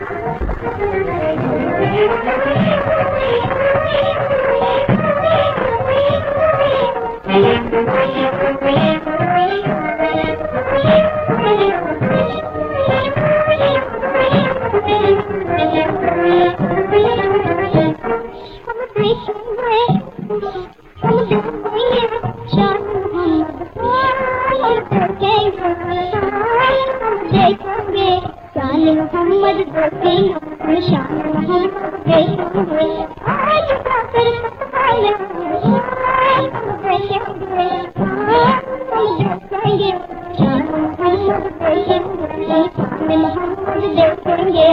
محمد شان محمد دیکھیں گے پر بل ہارے گے شان محمد دیکھیں گے۔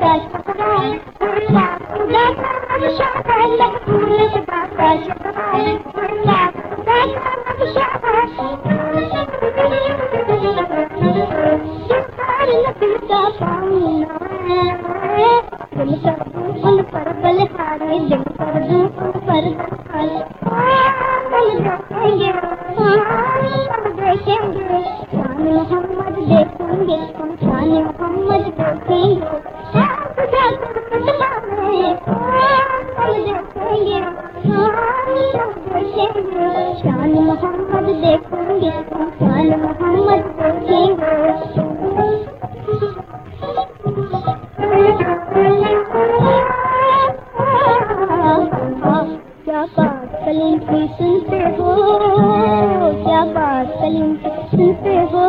شان محمد دیکھیں گے شان محمد دیکھیں گے شان محمد دیکھیں گے کیا بات کلیم کی سنتے ہو، کیا بات کلیم کی سنتے ہو؟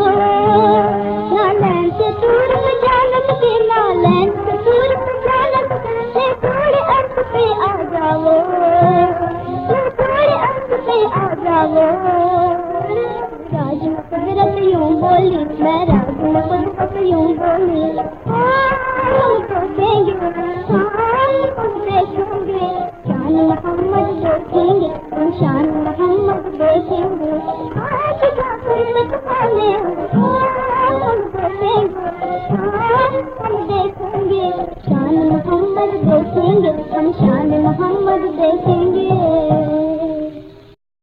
محمد دیکھیں گے ہم شان محمد دیکھیں